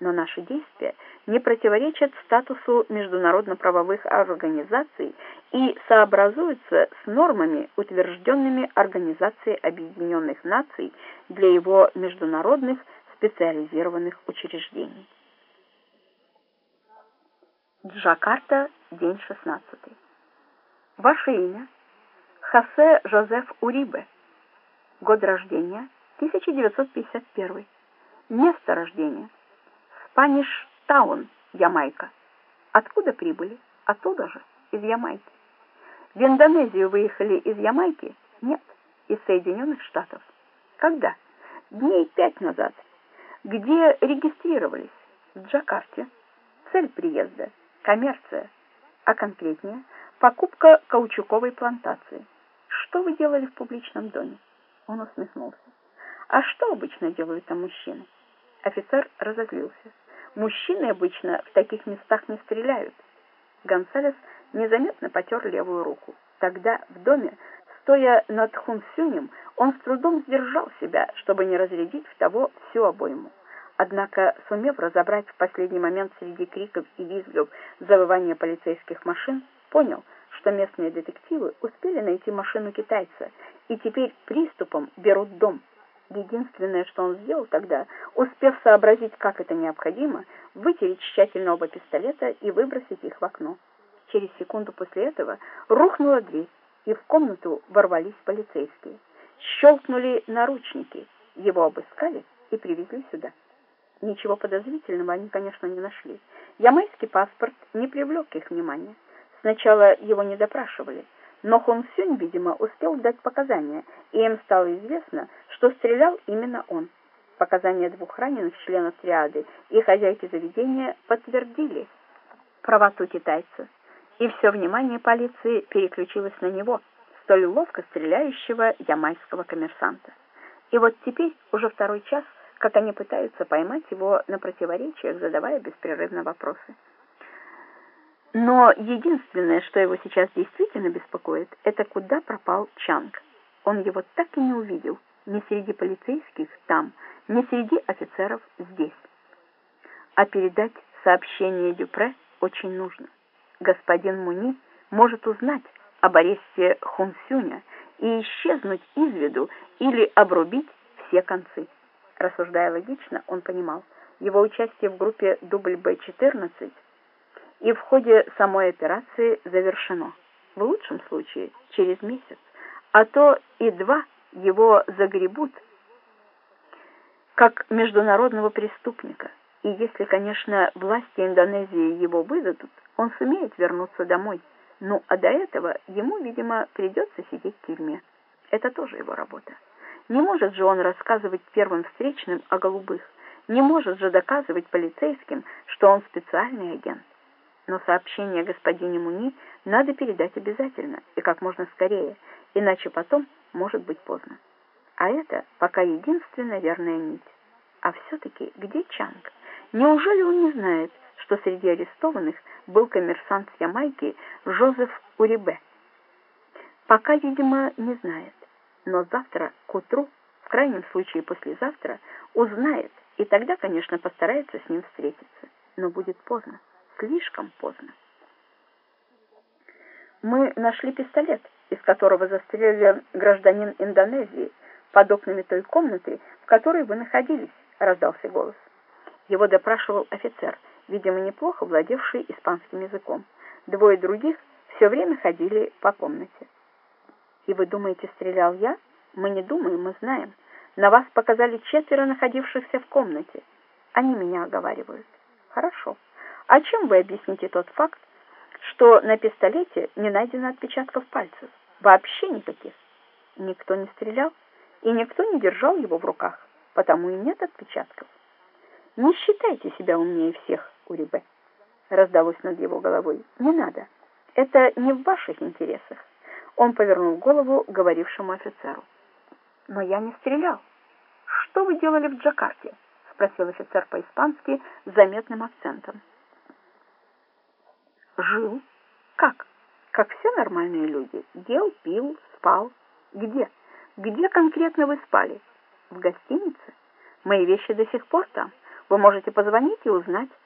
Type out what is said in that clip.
но наши действия не противоречат статусу международно-правовых организаций и сообразуются с нормами, утвержденными Организацией Объединенных Наций для его международных специализированных учреждений. Джакарта, день 16. Ваше имя? Хосе Жозеф Урибе. Год рождения? 1951. Место рождения? Спаниш Таун, Ямайка. Откуда прибыли? Оттуда же, из Ямайки. В Индонезию выехали из Ямайки? Нет, из Соединенных Штатов. Когда? Дней пять назад. Где регистрировались? В Джакарте. Цель приезда – коммерция, а конкретнее – покупка каучуковой плантации. Что вы делали в публичном доме? Он усмехнулся. А что обычно делают там мужчины? Офицер разозлился. Мужчины обычно в таких местах не стреляют. Гонсалес незаметно потер левую руку. Тогда в доме, стоя над Хунсюнем, он с трудом сдержал себя, чтобы не разрядить в того всю обойму. Однако, сумев разобрать в последний момент среди криков и визгов завывания полицейских машин, понял, что местные детективы успели найти машину китайца и теперь приступом берут дом. Единственное, что он сделал тогда, успев сообразить, как это необходимо, вытереть тщательно оба пистолета и выбросить их в окно. Через секунду после этого рухнула дверь, и в комнату ворвались полицейские. Щелкнули наручники, его обыскали и привезли сюда. Ничего подозрительного они, конечно, не нашли. Ямайский паспорт не привлек их внимания. Сначала его не допрашивали, но Хон Сюнь, видимо, успел дать показания, и им стало известно, что стрелял именно он. Показания двух раненых членов триады и хозяйки заведения подтвердили правоту китайца, и все внимание полиции переключилось на него, столь ловко стреляющего ямайского коммерсанта. И вот теперь, уже второй час, как они пытаются поймать его на противоречиях, задавая беспрерывно вопросы. Но единственное, что его сейчас действительно беспокоит, это куда пропал Чанг. Он его так и не увидел, ни среди полицейских там, ни среди офицеров здесь. А передать сообщение Дюпре очень нужно. Господин Муни может узнать об аресте Хунсюня и исчезнуть из виду или обрубить все концы. Рассуждая логично, он понимал, его участие в группе дубль Б-14 и в ходе самой операции завершено. В лучшем случае через месяц, а то и два его загребут как международного преступника. И если, конечно, власти Индонезии его выдадут, он сумеет вернуться домой. Ну, а до этого ему, видимо, придется сидеть в тюрьме. Это тоже его работа. Не может же он рассказывать первым встречным о голубых. Не может же доказывать полицейским, что он специальный агент но сообщение господине Муни надо передать обязательно и как можно скорее, иначе потом может быть поздно. А это пока единственная верная нить. А все-таки где Чанг? Неужели он не знает, что среди арестованных был коммерсант с Ямайки Жозеф Урибе? Пока, видимо, не знает, но завтра к утру, в крайнем случае послезавтра, узнает, и тогда, конечно, постарается с ним встретиться. Но будет поздно слишком поздно. Мы нашли пистолет, из которого застрелили гражданин Индонезии под окнами той комнаты, в которой вы находились, раздался голос. Его допрашивал офицер, видимо, неплохо владевший испанским языком. Двое других все время ходили по комнате. И вы думаете, стрелял я? Мы не думаем, мы знаем. На вас показали четверо находившихся в комнате. Они меня оговаривают. Хорошо. А чем вы объясните тот факт, что на пистолете не найдено отпечатков пальцев? Вообще никаких. Никто не стрелял, и никто не держал его в руках, потому и нет отпечатков. Не считайте себя умнее всех, Урибе. Раздалось над его головой. Не надо. Это не в ваших интересах. Он повернул голову говорившему офицеру. Но я не стрелял. Что вы делали в Джакарте? спросил офицер по-испански с заметным акцентом. Жил? Как? Как все нормальные люди. Ел, пил, спал. Где? Где конкретно вы спали? В гостинице? Мои вещи до сих пор там. Вы можете позвонить и узнать.